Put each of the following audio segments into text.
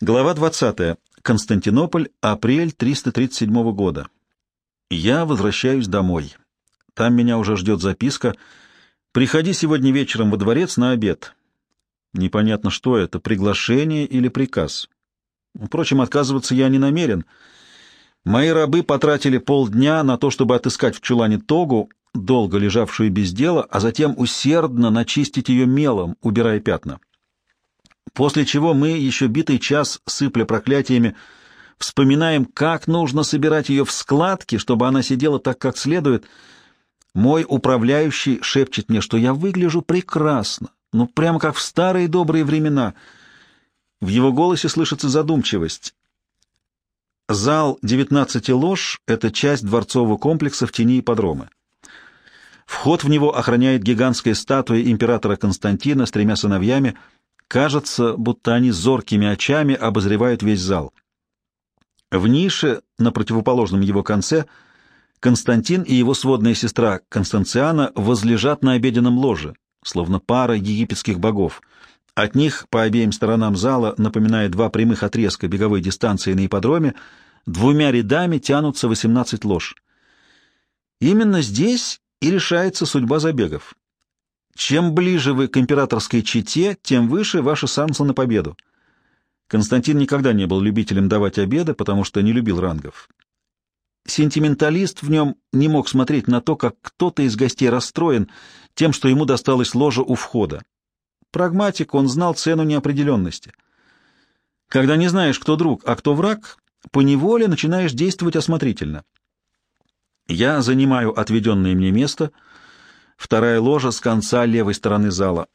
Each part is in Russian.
Глава 20. Константинополь, апрель 337 года. Я возвращаюсь домой. Там меня уже ждет записка. Приходи сегодня вечером во дворец на обед. Непонятно, что это, приглашение или приказ. Впрочем, отказываться я не намерен. Мои рабы потратили полдня на то, чтобы отыскать в чулане тогу, долго лежавшую без дела, а затем усердно начистить ее мелом, убирая пятна. После чего мы еще битый час, сыпля проклятиями, вспоминаем, как нужно собирать ее в складки, чтобы она сидела так, как следует. Мой управляющий шепчет мне, что я выгляжу прекрасно, ну, прямо как в старые добрые времена. В его голосе слышится задумчивость. Зал девятнадцати лож — это часть дворцового комплекса в тени ипподрома. Вход в него охраняет гигантская статуя императора Константина с тремя сыновьями — Кажется, будто они зоркими очами обозревают весь зал. В нише, на противоположном его конце, Константин и его сводная сестра Констанциана возлежат на обеденном ложе, словно пара египетских богов. От них по обеим сторонам зала, напоминая два прямых отрезка беговой дистанции на ипподроме, двумя рядами тянутся 18 лож. Именно здесь и решается судьба забегов. Чем ближе вы к императорской чете, тем выше ваши шансы на победу. Константин никогда не был любителем давать обеды, потому что не любил рангов. Сентименталист в нем не мог смотреть на то, как кто-то из гостей расстроен тем, что ему досталась ложа у входа. Прагматик, он знал цену неопределенности. Когда не знаешь, кто друг, а кто враг, поневоле начинаешь действовать осмотрительно. Я занимаю отведенное мне место — вторая ложа с конца левой стороны зала.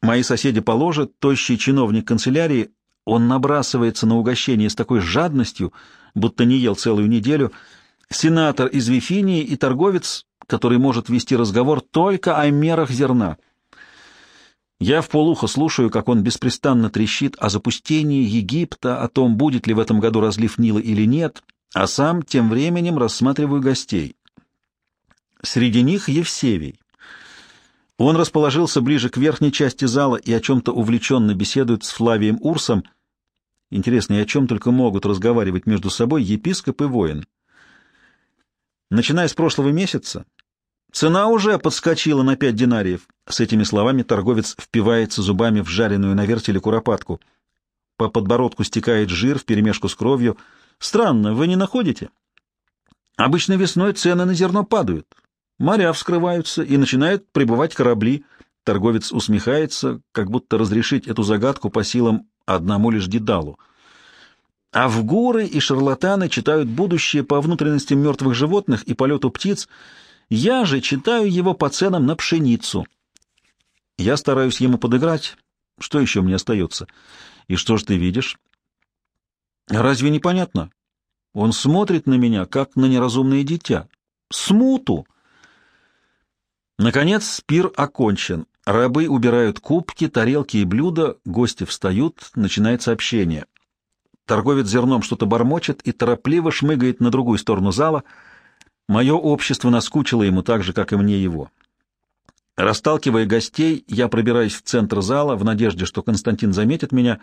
Мои соседи по ложе, тощий чиновник канцелярии, он набрасывается на угощение с такой жадностью, будто не ел целую неделю, сенатор из Вифинии и торговец, который может вести разговор только о мерах зерна. Я в полухо слушаю, как он беспрестанно трещит о запустении Египта, о том, будет ли в этом году разлив Нила или нет, а сам тем временем рассматриваю гостей. Среди них Евсевий. Он расположился ближе к верхней части зала и о чем-то увлеченно беседует с Флавием Урсом. Интересно, и о чем только могут разговаривать между собой епископ и воин. Начиная с прошлого месяца, цена уже подскочила на пять динариев. С этими словами торговец впивается зубами в жареную на вертеле куропатку. По подбородку стекает жир вперемешку с кровью. Странно, вы не находите? Обычно весной цены на зерно падают. Моря вскрываются, и начинают прибывать корабли. Торговец усмехается, как будто разрешить эту загадку по силам одному лишь Дедалу. А в горы и шарлатаны читают будущее по внутренностям мертвых животных и полету птиц. Я же читаю его по ценам на пшеницу. Я стараюсь ему подыграть. Что еще мне остается? И что ж ты видишь? Разве непонятно? Он смотрит на меня, как на неразумное дитя. Смуту! Наконец пир окончен. Рабы убирают кубки, тарелки и блюда, гости встают, начинается общение. Торговец зерном что-то бормочет и торопливо шмыгает на другую сторону зала. Мое общество наскучило ему так же, как и мне его. Расталкивая гостей, я пробираюсь в центр зала в надежде, что Константин заметит меня,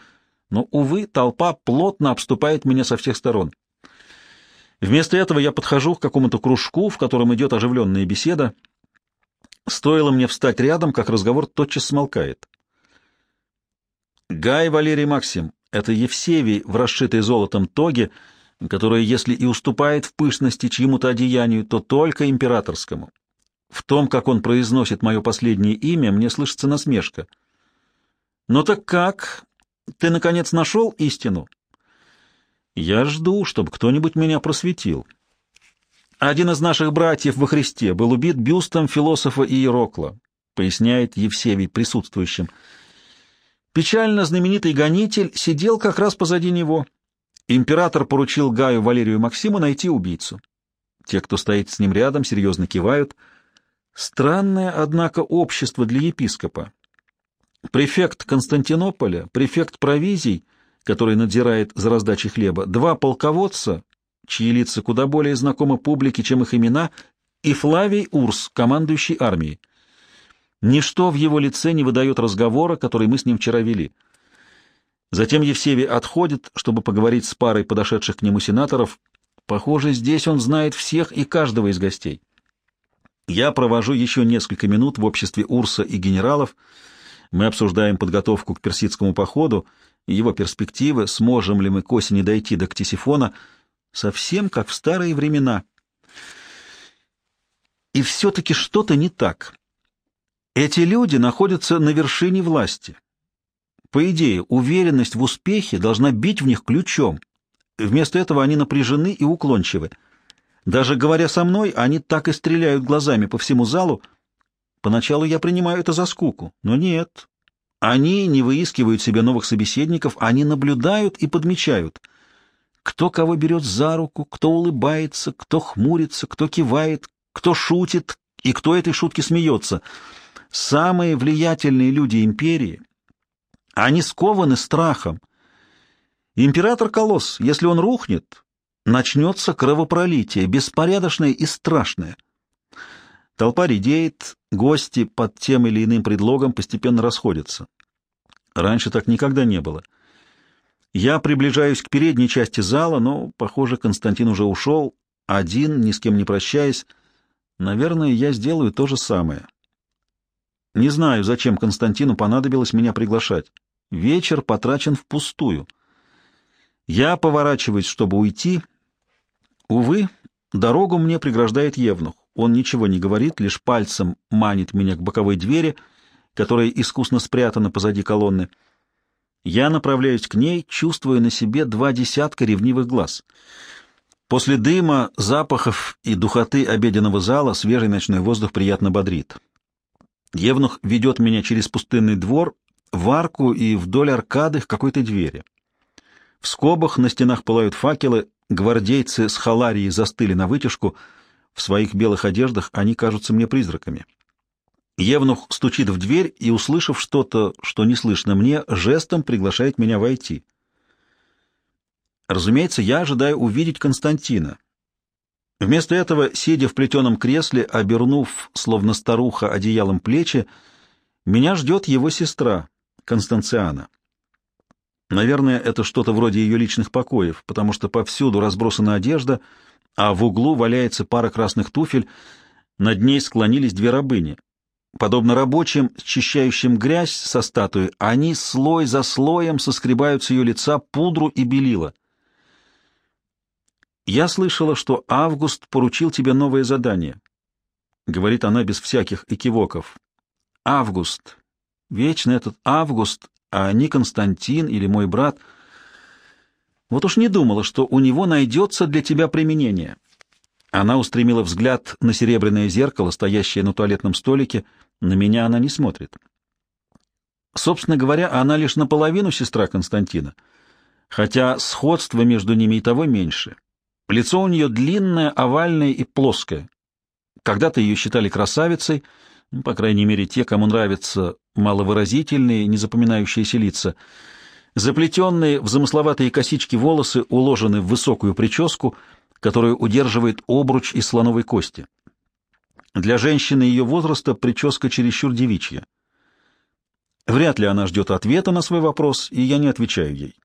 но, увы, толпа плотно обступает меня со всех сторон. Вместо этого я подхожу к какому-то кружку, в котором идет оживленная беседа. Стоило мне встать рядом, как разговор тотчас смолкает. Гай Валерий Максим — это Евсевий в расшитой золотом тоге, которая, если и уступает в пышности чьему-то одеянию, то только императорскому. В том, как он произносит мое последнее имя, мне слышится насмешка. «Ну так как? Ты, наконец, нашел истину?» «Я жду, чтобы кто-нибудь меня просветил». Один из наших братьев во Христе был убит бюстом философа Иерокла, поясняет Евсевий присутствующим. Печально знаменитый гонитель сидел как раз позади него. Император поручил Гаю Валерию Максиму найти убийцу. Те, кто стоит с ним рядом, серьезно кивают. Странное, однако, общество для епископа. Префект Константинополя, префект провизий, который надзирает за раздачей хлеба, два полководца, чьи лица куда более знакомы публике, чем их имена, и Флавий Урс, командующий армией. Ничто в его лице не выдает разговора, который мы с ним вчера вели. Затем Евсевий отходит, чтобы поговорить с парой подошедших к нему сенаторов. Похоже, здесь он знает всех и каждого из гостей. Я провожу еще несколько минут в обществе Урса и генералов. Мы обсуждаем подготовку к персидскому походу, его перспективы, сможем ли мы к осени дойти до Ктисифона, совсем как в старые времена. И все-таки что-то не так. Эти люди находятся на вершине власти. По идее, уверенность в успехе должна бить в них ключом. Вместо этого они напряжены и уклончивы. Даже говоря со мной, они так и стреляют глазами по всему залу. Поначалу я принимаю это за скуку, но нет. Они не выискивают себе новых собеседников, они наблюдают и подмечают. Кто кого берет за руку, кто улыбается, кто хмурится, кто кивает, кто шутит и кто этой шутки смеется. Самые влиятельные люди империи они скованы страхом. Император Колосс, если он рухнет, начнется кровопролитие, беспорядочное и страшное. Толпа редеет, гости под тем или иным предлогом постепенно расходятся. Раньше так никогда не было. Я приближаюсь к передней части зала, но, похоже, Константин уже ушел, один, ни с кем не прощаясь. Наверное, я сделаю то же самое. Не знаю, зачем Константину понадобилось меня приглашать. Вечер потрачен впустую. Я поворачиваюсь, чтобы уйти. Увы, дорогу мне преграждает Евнух. Он ничего не говорит, лишь пальцем манит меня к боковой двери, которая искусно спрятана позади колонны. Я направляюсь к ней, чувствуя на себе два десятка ревнивых глаз. После дыма, запахов и духоты обеденного зала свежий ночной воздух приятно бодрит. Евнух ведет меня через пустынный двор в арку и вдоль аркады к какой-то двери. В скобах на стенах пылают факелы, гвардейцы с халарией застыли на вытяжку, в своих белых одеждах они кажутся мне призраками. Евнух стучит в дверь и, услышав что-то, что не слышно мне, жестом приглашает меня войти. Разумеется, я ожидаю увидеть Константина. Вместо этого, сидя в плетеном кресле, обернув, словно старуха, одеялом плечи, меня ждет его сестра, Констанциана. Наверное, это что-то вроде ее личных покоев, потому что повсюду разбросана одежда, а в углу валяется пара красных туфель, над ней склонились две рабыни. Подобно рабочим, счищающим грязь со статуи, они слой за слоем соскребают с ее лица пудру и белила. «Я слышала, что Август поручил тебе новое задание», — говорит она без всяких экивоков. «Август, Вечно этот Август, а не Константин или мой брат. Вот уж не думала, что у него найдется для тебя применение. Она устремила взгляд на серебряное зеркало, стоящее на туалетном столике. На меня она не смотрит. Собственно говоря, она лишь наполовину сестра Константина, хотя сходство между ними и того меньше. Лицо у нее длинное, овальное и плоское. Когда-то ее считали красавицей — ну, по крайней мере, те, кому нравятся маловыразительные, незапоминающиеся лица. Заплетенные в замысловатые косички волосы уложены в высокую прическу, которую удерживает обруч из слоновой кости. Для женщины ее возраста прическа чересчур девичья. Вряд ли она ждет ответа на свой вопрос, и я не отвечаю ей.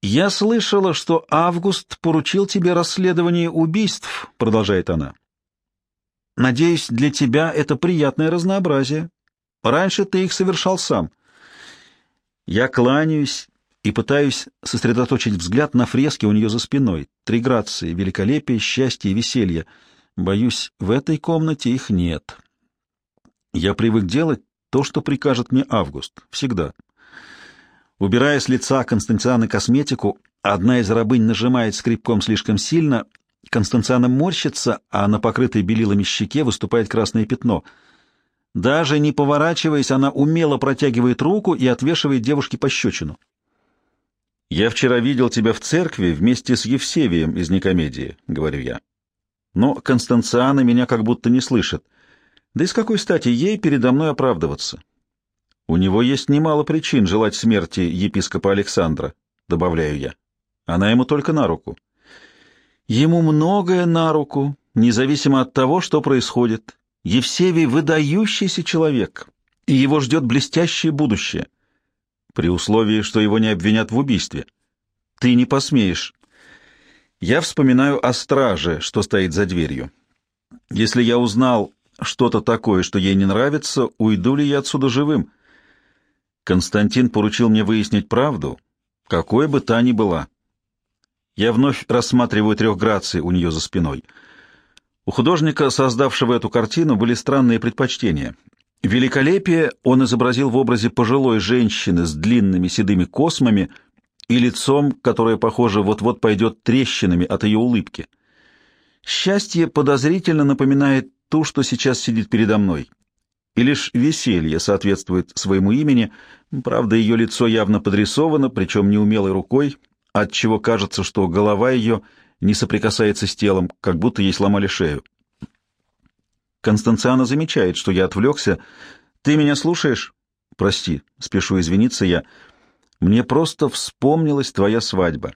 «Я слышала, что Август поручил тебе расследование убийств», — продолжает она. Надеюсь, для тебя это приятное разнообразие. Раньше ты их совершал сам. Я кланяюсь и пытаюсь сосредоточить взгляд на фреске у нее за спиной. Три грации, великолепие, счастье и веселье. Боюсь, в этой комнате их нет. Я привык делать то, что прикажет мне Август. Всегда. Убирая с лица Константиана косметику, одна из рабынь нажимает скрипком слишком сильно, Констанциана морщится, а на покрытой белилами щеке выступает красное пятно. Даже не поворачиваясь, она умело протягивает руку и отвешивает девушке пощечину. «Я вчера видел тебя в церкви вместе с Евсевием из Никомедии», — говорю я. Но Констанциана меня как будто не слышит. Да и с какой стати ей передо мной оправдываться? У него есть немало причин желать смерти епископа Александра, добавляю я. Она ему только на руку. Ему многое на руку, независимо от того, что происходит. Евсевий — выдающийся человек, и его ждет блестящее будущее. При условии, что его не обвинят в убийстве. Ты не посмеешь. Я вспоминаю о страже, что стоит за дверью. Если я узнал что-то такое, что ей не нравится, уйду ли я отсюда живым? Константин поручил мне выяснить правду, какой бы та ни была. Я вновь рассматриваю трех граций у нее за спиной. У художника, создавшего эту картину, были странные предпочтения. Великолепие он изобразил в образе пожилой женщины с длинными седыми космами и лицом, которое, похоже, вот-вот пойдет трещинами от ее улыбки. Счастье подозрительно напоминает ту, что сейчас сидит передо мной. И лишь веселье соответствует своему имени, правда, ее лицо явно подрисовано, причем неумелой рукой, отчего кажется, что голова ее не соприкасается с телом, как будто ей сломали шею. Констанциана замечает, что я отвлекся. «Ты меня слушаешь?» «Прости, спешу извиниться я. Мне просто вспомнилась твоя свадьба.